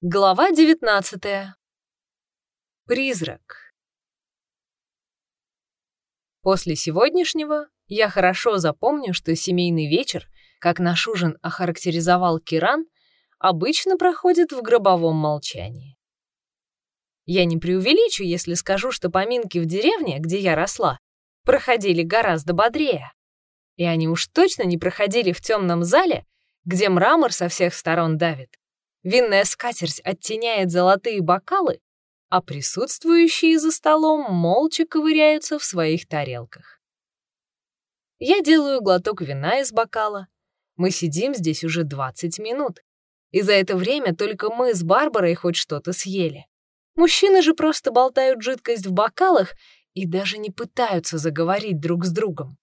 Глава 19. Призрак. После сегодняшнего я хорошо запомню, что семейный вечер, как наш ужин охарактеризовал Киран, обычно проходит в гробовом молчании. Я не преувеличу, если скажу, что поминки в деревне, где я росла, проходили гораздо бодрее. И они уж точно не проходили в темном зале, где мрамор со всех сторон давит Винная скатерть оттеняет золотые бокалы, а присутствующие за столом молча ковыряются в своих тарелках. Я делаю глоток вина из бокала. Мы сидим здесь уже 20 минут, и за это время только мы с Барбарой хоть что-то съели. Мужчины же просто болтают жидкость в бокалах и даже не пытаются заговорить друг с другом.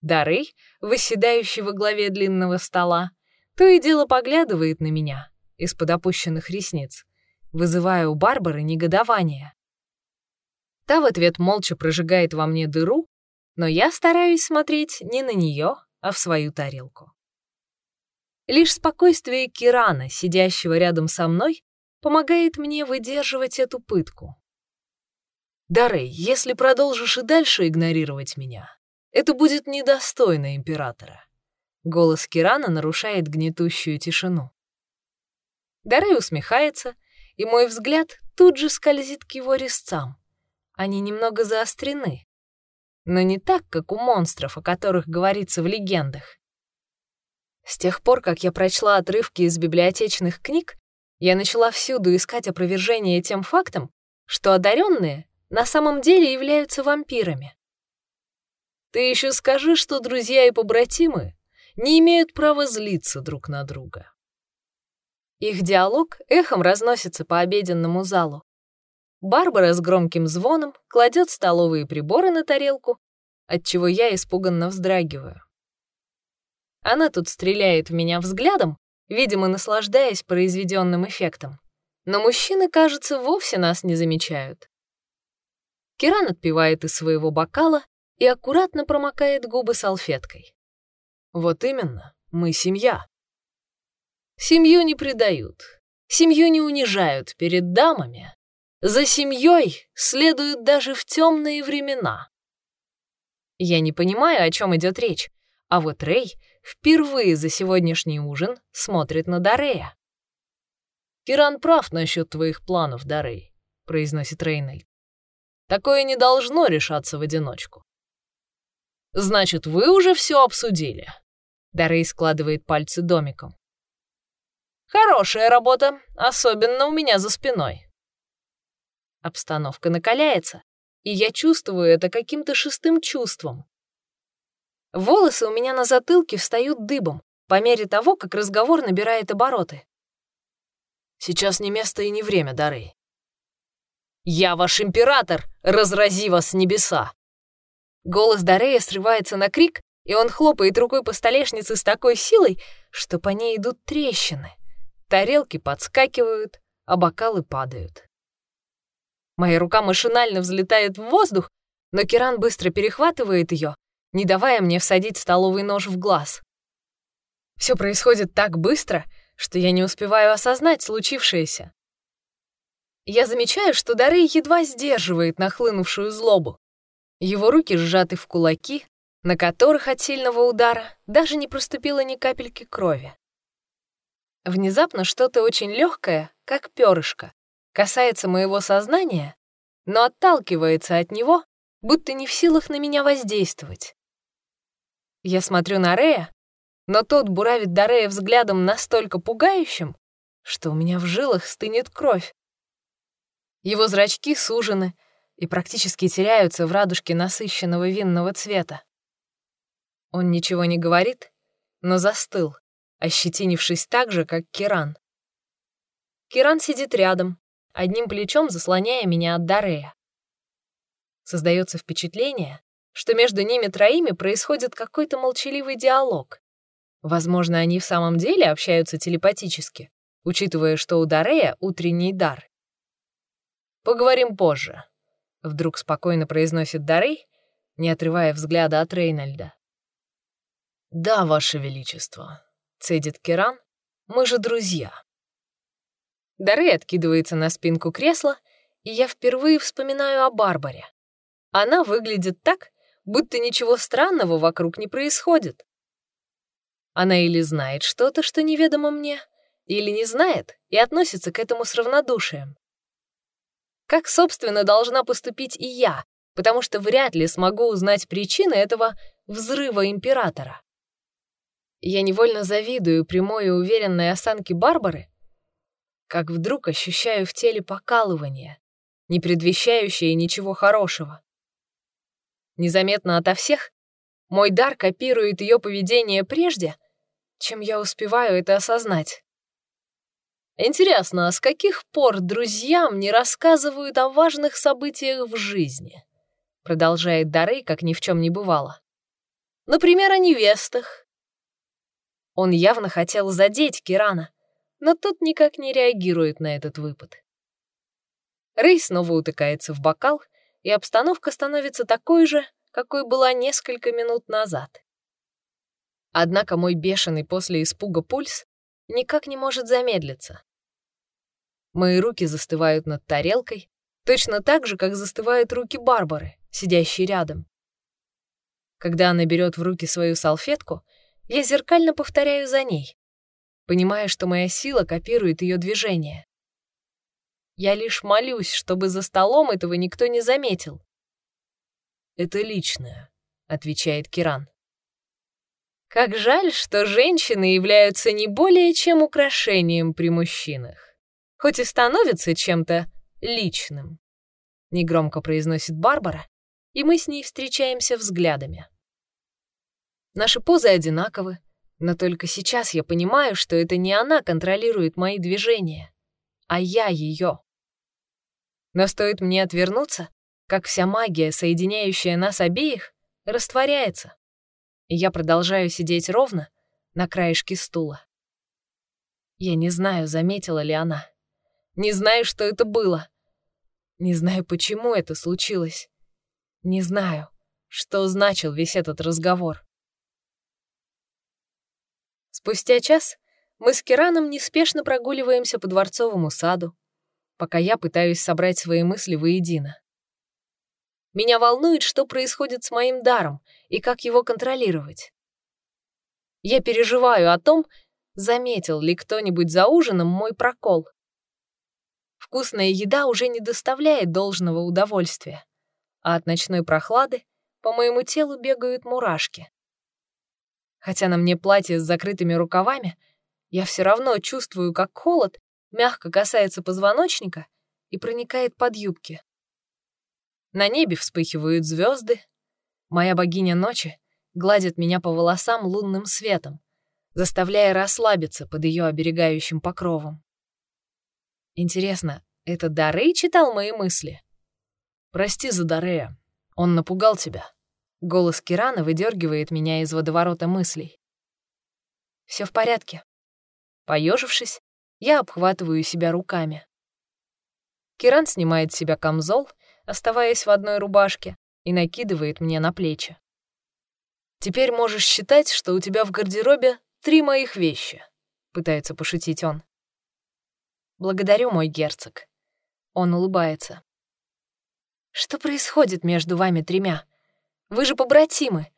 Дарей, восседающий во главе длинного стола, то и дело поглядывает на меня из-под опущенных ресниц, вызывая у Барбары негодование. Та в ответ молча прожигает во мне дыру, но я стараюсь смотреть не на нее, а в свою тарелку. Лишь спокойствие Кирана, сидящего рядом со мной, помогает мне выдерживать эту пытку. Дарей, если продолжишь и дальше игнорировать меня, это будет недостойно императора. Голос Кирана нарушает гнетущую тишину. Дарей усмехается, и мой взгляд тут же скользит к его резцам. Они немного заострены, но не так, как у монстров, о которых говорится в легендах. С тех пор, как я прочла отрывки из библиотечных книг, я начала всюду искать опровержение тем фактом, что одаренные на самом деле являются вампирами. Ты еще скажи, что друзья и побратимы не имеют права злиться друг на друга. Их диалог эхом разносится по обеденному залу. Барбара с громким звоном кладет столовые приборы на тарелку, отчего я испуганно вздрагиваю. Она тут стреляет в меня взглядом, видимо, наслаждаясь произведенным эффектом. Но мужчины, кажется, вовсе нас не замечают. Киран отпивает из своего бокала и аккуратно промокает губы салфеткой. Вот именно, мы семья. Семью не предают, семью не унижают перед дамами. За семьей следуют даже в темные времена. Я не понимаю, о чем идет речь, а вот Рэй впервые за сегодняшний ужин смотрит на Дарея. «Киран прав насчет твоих планов, Дарей», — произносит Рейнольд. «Такое не должно решаться в одиночку». «Значит, вы уже все обсудили?» Дарей складывает пальцы домиком. «Хорошая работа, особенно у меня за спиной». Обстановка накаляется, и я чувствую это каким-то шестым чувством. Волосы у меня на затылке встают дыбом по мере того, как разговор набирает обороты. Сейчас не место и не время, Дарей. «Я ваш император! Разрази вас небеса!» Голос Дарея срывается на крик, и он хлопает рукой по столешнице с такой силой, что по ней идут трещины. Тарелки подскакивают, а бокалы падают. Моя рука машинально взлетает в воздух, но Киран быстро перехватывает ее, не давая мне всадить столовый нож в глаз. Все происходит так быстро, что я не успеваю осознать случившееся. Я замечаю, что Дарей едва сдерживает нахлынувшую злобу. Его руки сжаты в кулаки, на которых от сильного удара даже не проступило ни капельки крови. Внезапно что-то очень легкое, как перышко, касается моего сознания, но отталкивается от него, будто не в силах на меня воздействовать. Я смотрю на Рея, но тот буравит Дарея взглядом настолько пугающим, что у меня в жилах стынет кровь. Его зрачки сужены и практически теряются в радужке насыщенного винного цвета. Он ничего не говорит, но застыл, ощетинившись так же, как Киран. Киран сидит рядом, одним плечом заслоняя меня от Дарея. Создается впечатление, что между ними троими происходит какой-то молчаливый диалог. Возможно, они в самом деле общаются телепатически, учитывая, что у Дарея утренний дар. «Поговорим позже», — вдруг спокойно произносит Дарей, не отрывая взгляда от Рейнольда. «Да, Ваше Величество», — цедит Керан, — «мы же друзья». Дарей откидывается на спинку кресла, и я впервые вспоминаю о Барбаре. Она выглядит так, будто ничего странного вокруг не происходит. Она или знает что-то, что неведомо мне, или не знает и относится к этому с равнодушием. Как, собственно, должна поступить и я, потому что вряд ли смогу узнать причины этого взрыва императора. Я невольно завидую прямой и уверенной осанке Барбары, как вдруг ощущаю в теле покалывание, не предвещающее ничего хорошего. Незаметно ото всех мой дар копирует ее поведение прежде, чем я успеваю это осознать. Интересно, а с каких пор друзьям не рассказывают о важных событиях в жизни? Продолжает Дары, как ни в чем не бывало. Например, о невестах. Он явно хотел задеть Кирана, но тот никак не реагирует на этот выпад. Рэй снова утыкается в бокал, и обстановка становится такой же, какой была несколько минут назад. Однако мой бешеный после испуга пульс никак не может замедлиться. Мои руки застывают над тарелкой, точно так же, как застывают руки Барбары, сидящей рядом. Когда она берет в руки свою салфетку, я зеркально повторяю за ней, понимая, что моя сила копирует ее движение. Я лишь молюсь, чтобы за столом этого никто не заметил. «Это личное», — отвечает Киран. Как жаль, что женщины являются не более чем украшением при мужчинах хоть и становится чем-то личным. Негромко произносит Барбара, и мы с ней встречаемся взглядами. Наши позы одинаковы, но только сейчас я понимаю, что это не она контролирует мои движения, а я ее. Но стоит мне отвернуться, как вся магия, соединяющая нас обеих, растворяется, и я продолжаю сидеть ровно на краешке стула. Я не знаю, заметила ли она. Не знаю, что это было. Не знаю, почему это случилось. Не знаю, что значил весь этот разговор. Спустя час мы с Кираном неспешно прогуливаемся по дворцовому саду, пока я пытаюсь собрать свои мысли воедино. Меня волнует, что происходит с моим даром и как его контролировать. Я переживаю о том, заметил ли кто-нибудь за ужином мой прокол. Вкусная еда уже не доставляет должного удовольствия, а от ночной прохлады по моему телу бегают мурашки. Хотя на мне платье с закрытыми рукавами, я все равно чувствую, как холод мягко касается позвоночника и проникает под юбки. На небе вспыхивают звезды. Моя богиня ночи гладит меня по волосам лунным светом, заставляя расслабиться под ее оберегающим покровом. Интересно, это Дарей читал мои мысли? Прости за Дарея. Он напугал тебя. Голос Кирана выдергивает меня из водоворота мыслей. Все в порядке. Поежившись, я обхватываю себя руками. Киран снимает с себя камзол, оставаясь в одной рубашке, и накидывает мне на плечи. «Теперь можешь считать, что у тебя в гардеробе три моих вещи», — пытается пошутить он. Благодарю, мой герцог. Он улыбается. Что происходит между вами тремя? Вы же побратимы.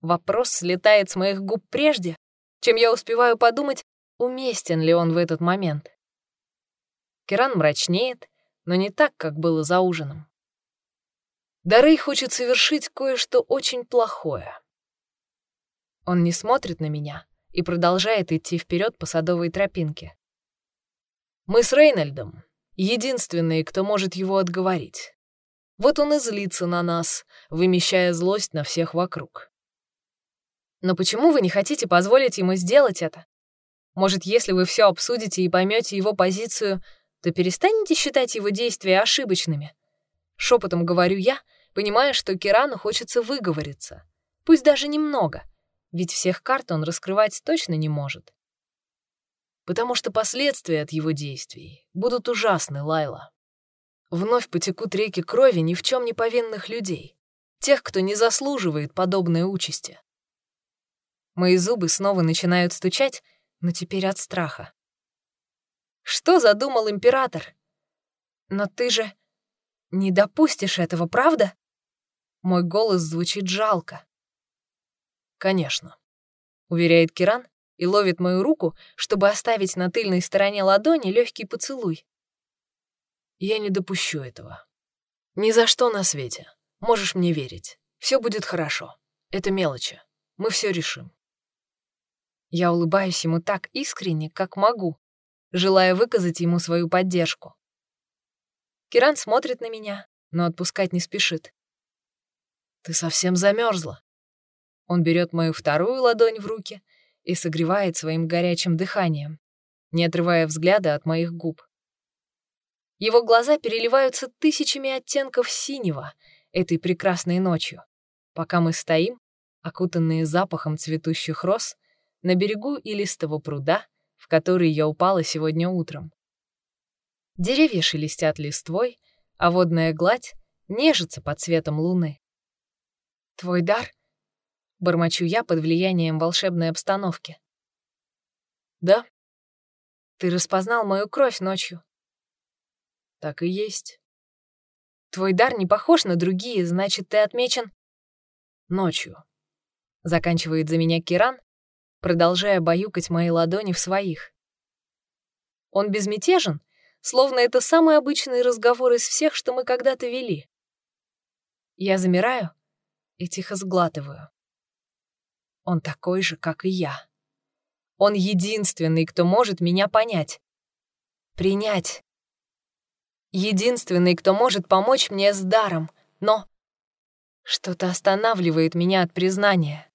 Вопрос слетает с моих губ прежде, чем я успеваю подумать, уместен ли он в этот момент. Керан мрачнеет, но не так, как было за ужином. Дарей хочет совершить кое-что очень плохое. Он не смотрит на меня и продолжает идти вперед по садовой тропинке. Мы с Рейнольдом единственные, кто может его отговорить. Вот он и злится на нас, вымещая злость на всех вокруг. Но почему вы не хотите позволить ему сделать это? Может, если вы все обсудите и поймете его позицию, то перестанете считать его действия ошибочными? Шепотом говорю я, понимая, что Кирану хочется выговориться. Пусть даже немного, ведь всех карт он раскрывать точно не может потому что последствия от его действий будут ужасны, Лайла. Вновь потекут реки крови ни в чем не повинных людей, тех, кто не заслуживает подобной участи. Мои зубы снова начинают стучать, но теперь от страха. Что задумал император? Но ты же не допустишь этого, правда? Мой голос звучит жалко. Конечно, уверяет Киран и ловит мою руку, чтобы оставить на тыльной стороне ладони легкий поцелуй. Я не допущу этого. Ни за что на свете. Можешь мне верить. Все будет хорошо. Это мелочи. Мы все решим. Я улыбаюсь ему так искренне, как могу, желая выказать ему свою поддержку. Киран смотрит на меня, но отпускать не спешит. «Ты совсем замерзла. Он берет мою вторую ладонь в руки и согревает своим горячим дыханием, не отрывая взгляда от моих губ. Его глаза переливаются тысячами оттенков синего этой прекрасной ночью, пока мы стоим, окутанные запахом цветущих роз, на берегу илистого пруда, в который я упала сегодня утром. Деревья шелестят листвой, а водная гладь нежится под цветом луны. «Твой дар?» — бормочу я под влиянием волшебной обстановки. «Да?» «Ты распознал мою кровь ночью?» «Так и есть». «Твой дар не похож на другие, значит, ты отмечен...» «Ночью», — заканчивает за меня Киран, продолжая баюкать мои ладони в своих. Он безмятежен, словно это самый обычный разговор из всех, что мы когда-то вели. Я замираю и тихо сглатываю. Он такой же, как и я. Он единственный, кто может меня понять. Принять. Единственный, кто может помочь мне с даром. Но что-то останавливает меня от признания.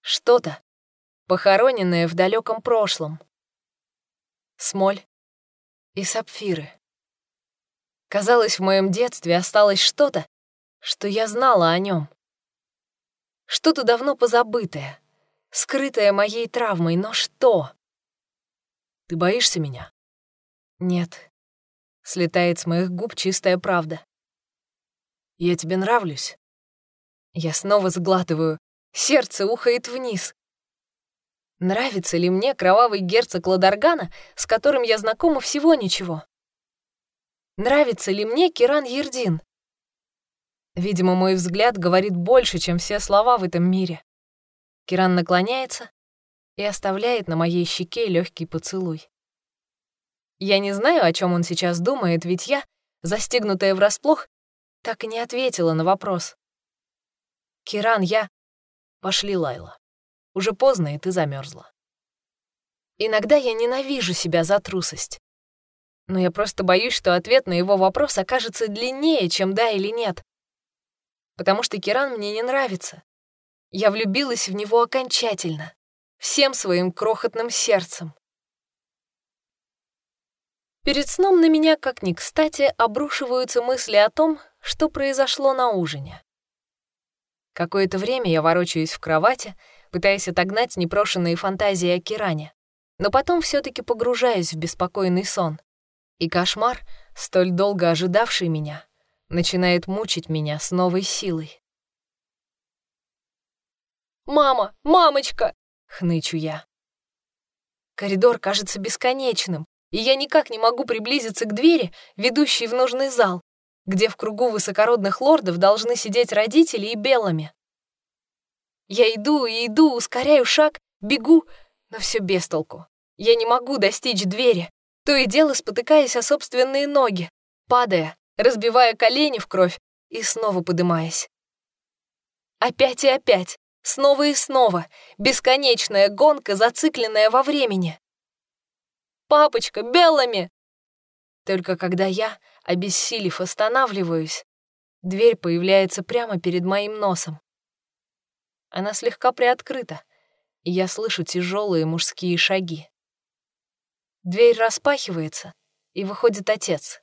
Что-то, похороненное в далеком прошлом. Смоль и сапфиры. Казалось, в моем детстве осталось что-то, что я знала о нем. Что-то давно позабытое, скрытое моей травмой, но что? Ты боишься меня? Нет. Слетает с моих губ чистая правда. Я тебе нравлюсь? Я снова сглатываю. Сердце ухает вниз. Нравится ли мне кровавый герцог Ладаргана, с которым я знакома всего ничего? Нравится ли мне Киран Ердин? Видимо, мой взгляд говорит больше, чем все слова в этом мире. Киран наклоняется и оставляет на моей щеке легкий поцелуй. Я не знаю, о чем он сейчас думает, ведь я, застегнутая врасплох, так и не ответила на вопрос. «Киран, я...» «Пошли, Лайла. Уже поздно, и ты замерзла. Иногда я ненавижу себя за трусость. Но я просто боюсь, что ответ на его вопрос окажется длиннее, чем да или нет потому что Киран мне не нравится. Я влюбилась в него окончательно, всем своим крохотным сердцем. Перед сном на меня, как ни кстати, обрушиваются мысли о том, что произошло на ужине. Какое-то время я ворочаюсь в кровати, пытаясь отогнать непрошенные фантазии о Киране, но потом все таки погружаюсь в беспокойный сон. И кошмар, столь долго ожидавший меня, начинает мучить меня с новой силой. «Мама! Мамочка!» — хнычу я. Коридор кажется бесконечным, и я никак не могу приблизиться к двери, ведущей в нужный зал, где в кругу высокородных лордов должны сидеть родители и белыми. Я иду и иду, ускоряю шаг, бегу, но все без толку. Я не могу достичь двери, то и дело спотыкаясь о собственные ноги, падая, разбивая колени в кровь и снова подымаясь. Опять и опять, снова и снова, бесконечная гонка, зацикленная во времени. «Папочка, белыми!» Только когда я, обессилев, останавливаюсь, дверь появляется прямо перед моим носом. Она слегка приоткрыта, и я слышу тяжелые мужские шаги. Дверь распахивается, и выходит отец.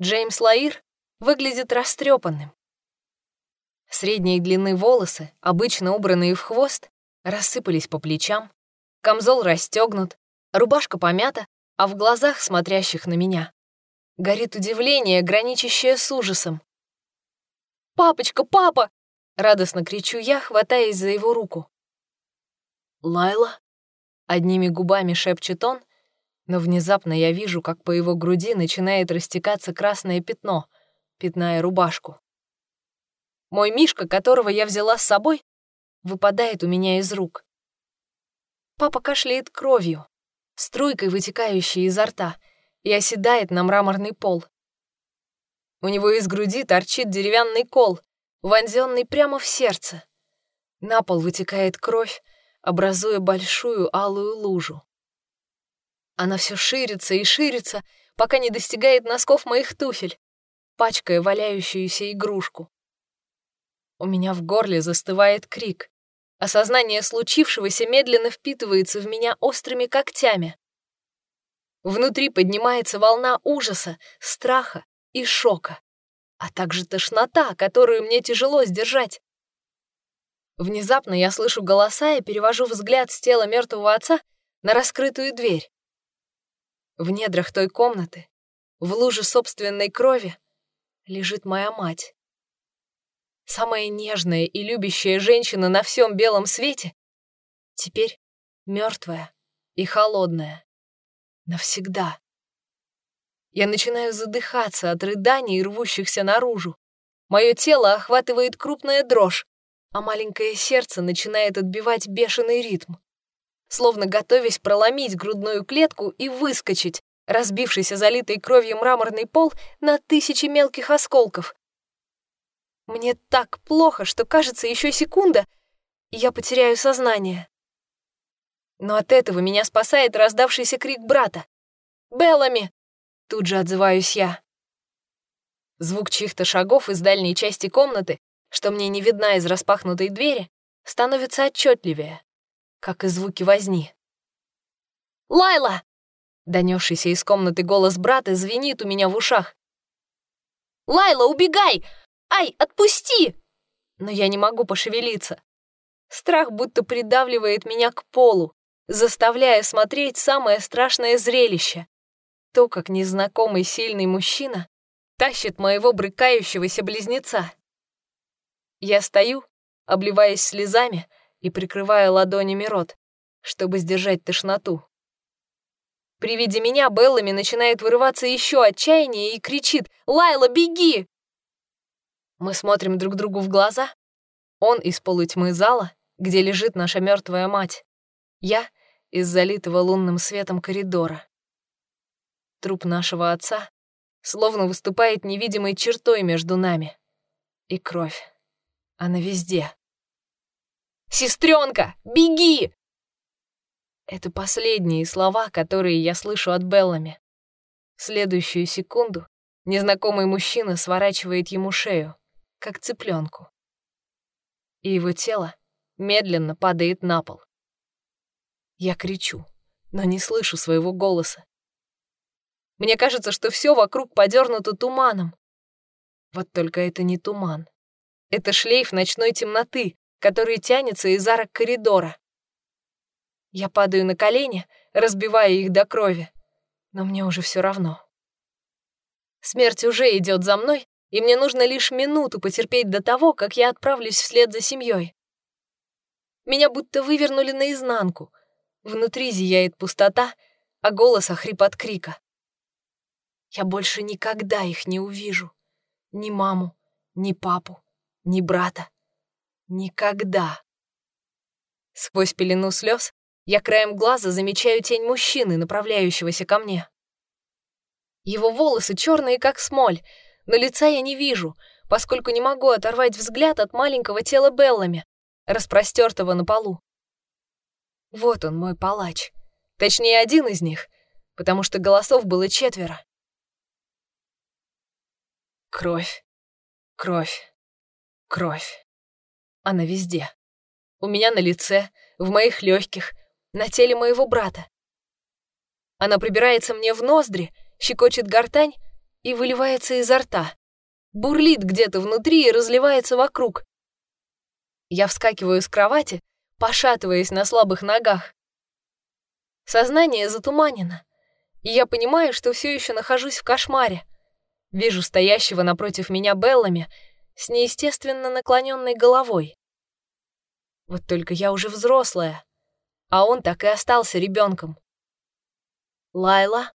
Джеймс Лаир выглядит растрепанным. Средней длины волосы, обычно убранные в хвост, рассыпались по плечам, камзол расстегнут, рубашка помята, а в глазах, смотрящих на меня, горит удивление, граничащее с ужасом. «Папочка, папа!» — радостно кричу я, хватаясь за его руку. «Лайла?» — одними губами шепчет он, Но внезапно я вижу, как по его груди начинает растекаться красное пятно, пятная рубашку. Мой Мишка, которого я взяла с собой, выпадает у меня из рук. Папа кашляет кровью, струйкой вытекающей изо рта, и оседает на мраморный пол. У него из груди торчит деревянный кол, вонзенный прямо в сердце. На пол вытекает кровь, образуя большую алую лужу. Она все ширится и ширится, пока не достигает носков моих туфель, пачкая валяющуюся игрушку. У меня в горле застывает крик. Осознание случившегося медленно впитывается в меня острыми когтями. Внутри поднимается волна ужаса, страха и шока, а также тошнота, которую мне тяжело сдержать. Внезапно я слышу голоса и перевожу взгляд с тела мертвого отца на раскрытую дверь. В недрах той комнаты, в луже собственной крови, лежит моя мать. Самая нежная и любящая женщина на всем белом свете, теперь мертвая и холодная. Навсегда. Я начинаю задыхаться от рыданий, рвущихся наружу. Мое тело охватывает крупная дрожь, а маленькое сердце начинает отбивать бешеный ритм словно готовясь проломить грудную клетку и выскочить, разбившись о залитый кровью мраморный пол на тысячи мелких осколков. Мне так плохо, что кажется еще секунда, и я потеряю сознание. Но от этого меня спасает раздавшийся крик брата. «Беллами!» — тут же отзываюсь я. Звук чьих-то шагов из дальней части комнаты, что мне не видна из распахнутой двери, становится отчетливее как и звуки возни. «Лайла!» — донесшийся из комнаты голос брата звенит у меня в ушах. «Лайла, убегай! Ай, отпусти!» Но я не могу пошевелиться. Страх будто придавливает меня к полу, заставляя смотреть самое страшное зрелище. То, как незнакомый сильный мужчина тащит моего брыкающегося близнеца. Я стою, обливаясь слезами, и прикрывая ладонями рот, чтобы сдержать тошноту. При виде меня Беллами начинает вырываться еще отчаяние и кричит «Лайла, беги!». Мы смотрим друг другу в глаза. Он из полутьмы зала, где лежит наша мертвая мать. Я из залитого лунным светом коридора. Труп нашего отца словно выступает невидимой чертой между нами. И кровь. Она везде. Сестренка, беги!» Это последние слова, которые я слышу от Беллами. В следующую секунду незнакомый мужчина сворачивает ему шею, как цыпленку. И его тело медленно падает на пол. Я кричу, но не слышу своего голоса. Мне кажется, что все вокруг подернуто туманом. Вот только это не туман. Это шлейф ночной темноты, который тянется из арок коридора. Я падаю на колени, разбивая их до крови, но мне уже все равно. Смерть уже идет за мной, и мне нужно лишь минуту потерпеть до того, как я отправлюсь вслед за семьей. Меня будто вывернули наизнанку. Внутри зияет пустота, а голос охрип от крика. Я больше никогда их не увижу. Ни маму, ни папу, ни брата. Никогда. Сквозь пелену слез я краем глаза замечаю тень мужчины, направляющегося ко мне. Его волосы черные, как смоль, но лица я не вижу, поскольку не могу оторвать взгляд от маленького тела Беллами, распростертого на полу. Вот он, мой палач. Точнее, один из них, потому что голосов было четверо. Кровь, кровь, кровь. Она везде. У меня на лице, в моих легких, на теле моего брата. Она прибирается мне в ноздри, щекочет гортань и выливается изо рта. Бурлит где-то внутри и разливается вокруг. Я вскакиваю с кровати, пошатываясь на слабых ногах. Сознание затуманено, и я понимаю, что все еще нахожусь в кошмаре. Вижу стоящего напротив меня Беллами с неестественно наклоненной головой. Вот только я уже взрослая, а он так и остался ребенком. Лайла?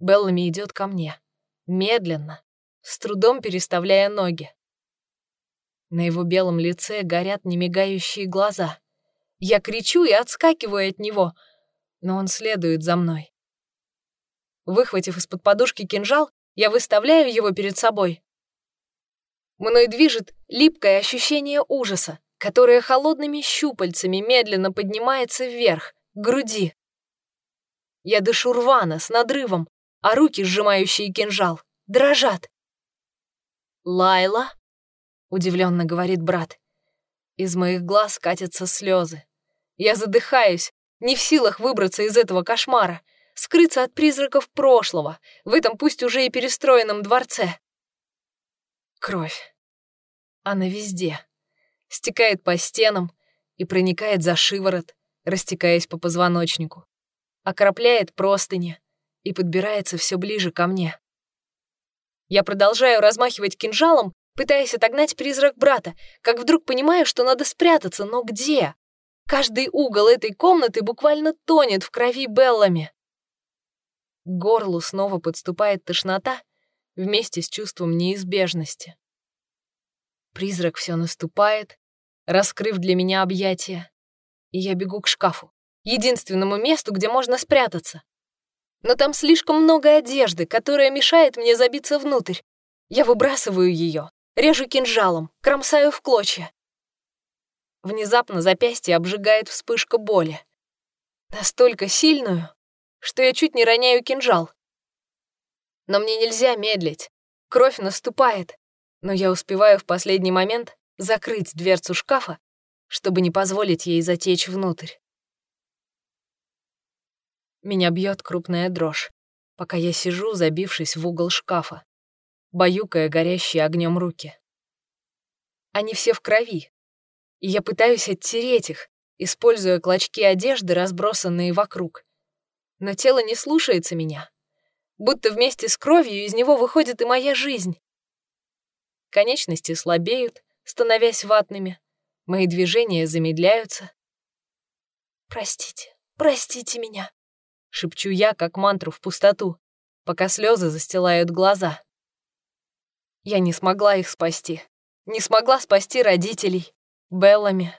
Беллами идет ко мне. Медленно, с трудом переставляя ноги. На его белом лице горят немигающие глаза. Я кричу и отскакиваю от него, но он следует за мной. Выхватив из-под подушки кинжал, я выставляю его перед собой. Мной движет липкое ощущение ужаса, которое холодными щупальцами медленно поднимается вверх, к груди. Я дышу рвано, с надрывом, а руки, сжимающие кинжал, дрожат. «Лайла?» — удивленно говорит брат. Из моих глаз катятся слезы. Я задыхаюсь, не в силах выбраться из этого кошмара, скрыться от призраков прошлого, в этом пусть уже и перестроенном дворце. Кровь. Она везде. Стекает по стенам и проникает за шиворот, растекаясь по позвоночнику. Окропляет простыни и подбирается все ближе ко мне. Я продолжаю размахивать кинжалом, пытаясь отогнать призрак брата, как вдруг понимаю, что надо спрятаться, но где? Каждый угол этой комнаты буквально тонет в крови Беллами. К горлу снова подступает тошнота вместе с чувством неизбежности. Призрак все наступает, раскрыв для меня объятия, и я бегу к шкафу, единственному месту, где можно спрятаться. Но там слишком много одежды, которая мешает мне забиться внутрь. Я выбрасываю ее, режу кинжалом, кромсаю в клочья. Внезапно запястье обжигает вспышка боли. Настолько сильную, что я чуть не роняю кинжал. Но мне нельзя медлить. Кровь наступает, но я успеваю в последний момент закрыть дверцу шкафа, чтобы не позволить ей затечь внутрь. Меня бьет крупная дрожь, пока я сижу, забившись в угол шкафа, баюкая горящие огнем руки. Они все в крови, и я пытаюсь оттереть их, используя клочки одежды, разбросанные вокруг. Но тело не слушается меня, будто вместе с кровью из него выходит и моя жизнь. Конечности слабеют, становясь ватными. Мои движения замедляются. «Простите, простите меня», — шепчу я, как мантру в пустоту, пока слезы застилают глаза. Я не смогла их спасти. Не смогла спасти родителей, Беллами.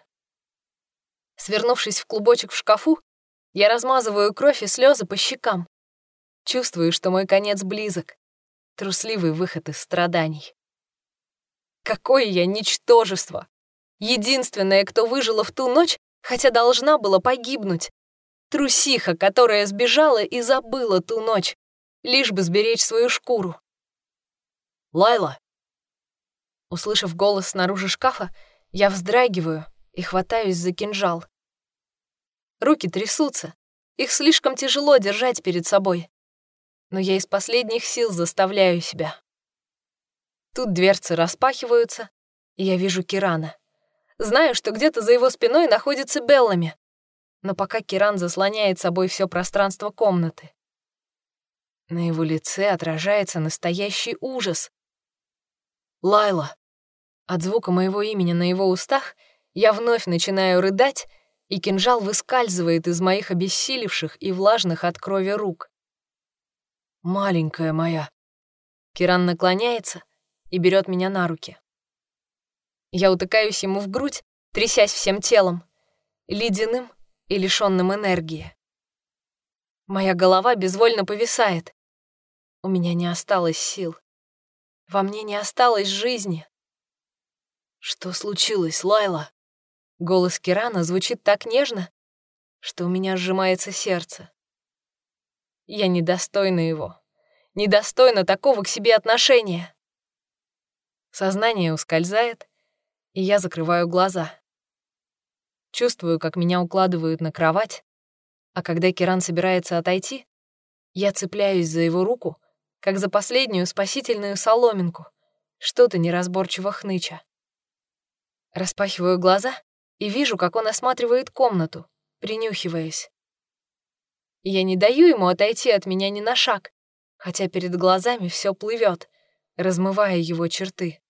Свернувшись в клубочек в шкафу, я размазываю кровь и слезы по щекам. Чувствую, что мой конец близок. Трусливый выход из страданий. Какое я ничтожество! Единственное, кто выжила в ту ночь, хотя должна была погибнуть. Трусиха, которая сбежала и забыла ту ночь, лишь бы сберечь свою шкуру. «Лайла!» Услышав голос снаружи шкафа, я вздрагиваю и хватаюсь за кинжал. Руки трясутся, их слишком тяжело держать перед собой. Но я из последних сил заставляю себя. Тут дверцы распахиваются, и я вижу Кирана. Знаю, что где-то за его спиной находится Беллами, но пока Киран заслоняет собой все пространство комнаты. На его лице отражается настоящий ужас. «Лайла!» От звука моего имени на его устах я вновь начинаю рыдать, и кинжал выскальзывает из моих обессилевших и влажных от крови рук. «Маленькая моя!» Киран наклоняется, и берет меня на руки. Я утыкаюсь ему в грудь, трясясь всем телом, ледяным и лишенным энергии. Моя голова безвольно повисает. У меня не осталось сил. Во мне не осталось жизни. Что случилось, Лайла? Голос Кирана звучит так нежно, что у меня сжимается сердце. Я недостойна его. Недостойна такого к себе отношения. Сознание ускользает, и я закрываю глаза. Чувствую, как меня укладывают на кровать, а когда Киран собирается отойти, я цепляюсь за его руку, как за последнюю спасительную соломинку, что-то неразборчиво хныча. Распахиваю глаза и вижу, как он осматривает комнату, принюхиваясь. Я не даю ему отойти от меня ни на шаг, хотя перед глазами все плывет, размывая его черты.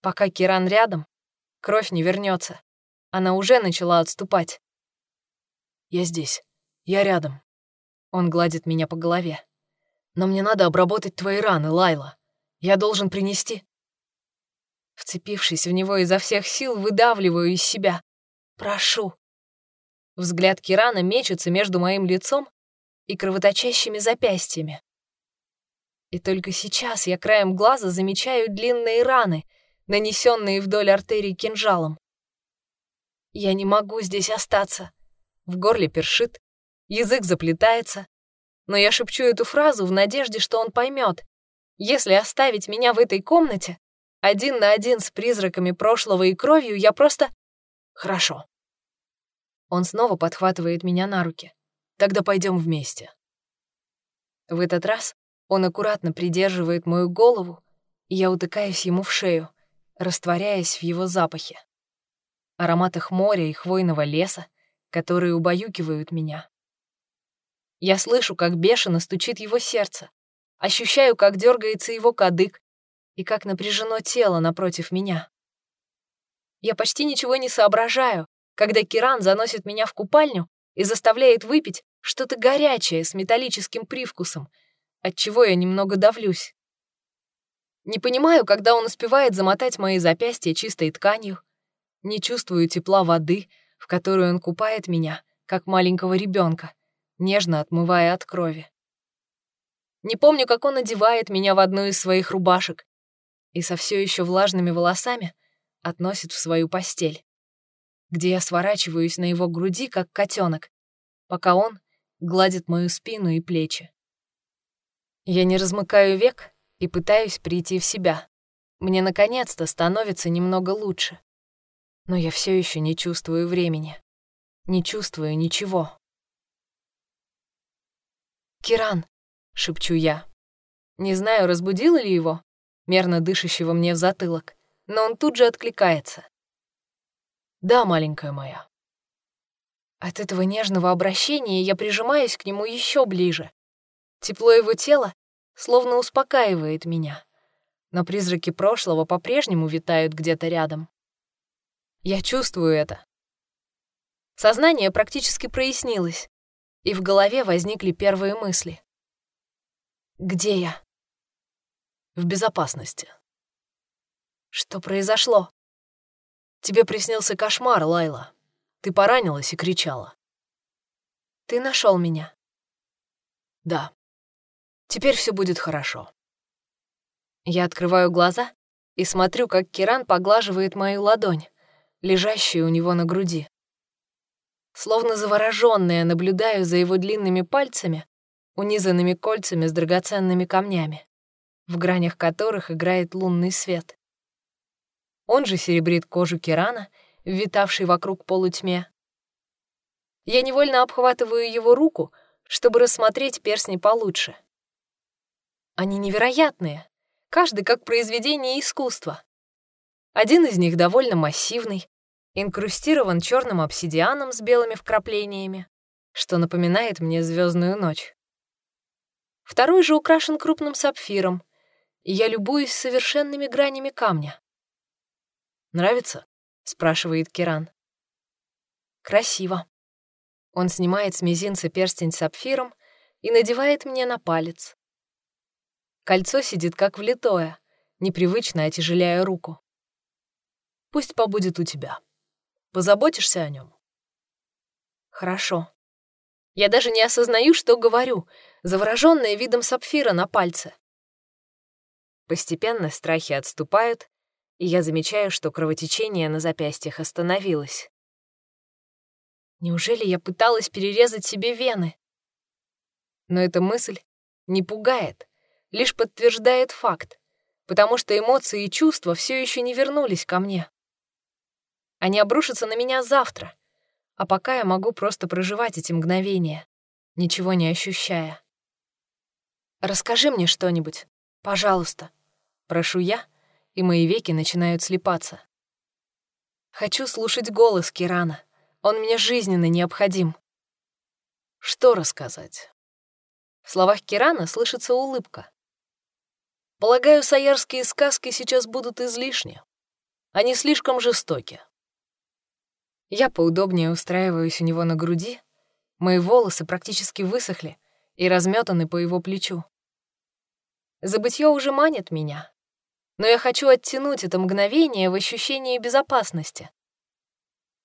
Пока Киран рядом, кровь не вернется. Она уже начала отступать. Я здесь. Я рядом. Он гладит меня по голове. «Но мне надо обработать твои раны, Лайла. Я должен принести...» Вцепившись в него изо всех сил, выдавливаю из себя. «Прошу». Взгляд Кирана мечется между моим лицом и кровоточащими запястьями. И только сейчас я краем глаза замечаю длинные раны, нанесенные вдоль артерий кинжалом. Я не могу здесь остаться. В горле першит, язык заплетается. Но я шепчу эту фразу в надежде, что он поймет. Если оставить меня в этой комнате, один на один с призраками прошлого и кровью, я просто... Хорошо. Он снова подхватывает меня на руки. Тогда пойдем вместе. В этот раз он аккуратно придерживает мою голову, и я утыкаюсь ему в шею, растворяясь в его запахе. Ароматах моря и хвойного леса, которые убаюкивают меня. Я слышу, как бешено стучит его сердце, ощущаю, как дергается его кадык и как напряжено тело напротив меня. Я почти ничего не соображаю, когда Киран заносит меня в купальню и заставляет выпить что-то горячее с металлическим привкусом — отчего я немного давлюсь. Не понимаю, когда он успевает замотать мои запястья чистой тканью. Не чувствую тепла воды, в которую он купает меня, как маленького ребенка, нежно отмывая от крови. Не помню, как он одевает меня в одну из своих рубашек и со все еще влажными волосами относит в свою постель, где я сворачиваюсь на его груди, как котенок, пока он гладит мою спину и плечи. Я не размыкаю век и пытаюсь прийти в себя. Мне наконец-то становится немного лучше. Но я все еще не чувствую времени. Не чувствую ничего. «Киран!» — шепчу я. Не знаю, разбудила ли его, мерно дышащего мне в затылок, но он тут же откликается. «Да, маленькая моя». От этого нежного обращения я прижимаюсь к нему еще ближе, Тепло его тела словно успокаивает меня, но призраки прошлого по-прежнему витают где-то рядом. Я чувствую это. Сознание практически прояснилось, и в голове возникли первые мысли. Где я? В безопасности. Что произошло? Тебе приснился кошмар, Лайла. Ты поранилась и кричала. Ты нашел меня. Да. Теперь все будет хорошо. Я открываю глаза и смотрю, как Киран поглаживает мою ладонь, лежащую у него на груди. Словно заворожённая наблюдаю за его длинными пальцами, унизанными кольцами с драгоценными камнями, в гранях которых играет лунный свет. Он же серебрит кожу Кирана, витавшей вокруг полутьме. Я невольно обхватываю его руку, чтобы рассмотреть перстни получше. Они невероятные, каждый как произведение искусства. Один из них довольно массивный, инкрустирован черным обсидианом с белыми вкраплениями, что напоминает мне звездную ночь. Второй же украшен крупным сапфиром, и я любуюсь совершенными гранями камня. «Нравится?» — спрашивает Киран. «Красиво». Он снимает с мизинца перстень сапфиром и надевает мне на палец. Кольцо сидит как влитое, непривычно отяжеляя руку. Пусть побудет у тебя. Позаботишься о нем. Хорошо. Я даже не осознаю, что говорю, заворожённая видом сапфира на пальце. Постепенно страхи отступают, и я замечаю, что кровотечение на запястьях остановилось. Неужели я пыталась перерезать себе вены? Но эта мысль не пугает, лишь подтверждает факт, потому что эмоции и чувства все еще не вернулись ко мне. Они обрушатся на меня завтра, а пока я могу просто проживать эти мгновения, ничего не ощущая. «Расскажи мне что-нибудь, пожалуйста», — прошу я, и мои веки начинают слепаться. Хочу слушать голос Кирана, он мне жизненно необходим. Что рассказать? В словах Кирана слышится улыбка. Полагаю, саярские сказки сейчас будут излишни. Они слишком жестоки. Я поудобнее устраиваюсь у него на груди, мои волосы практически высохли, и разметаны по его плечу. Забытье уже манит меня, но я хочу оттянуть это мгновение в ощущении безопасности.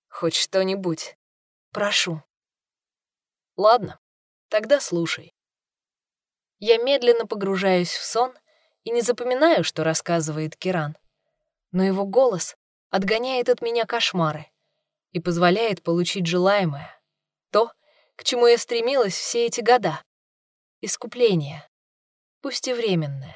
Хоть что-нибудь. Прошу. Ладно, тогда слушай. Я медленно погружаюсь в сон и не запоминаю, что рассказывает Киран. Но его голос отгоняет от меня кошмары и позволяет получить желаемое, то, к чему я стремилась все эти года. Искупление, пусть и временное.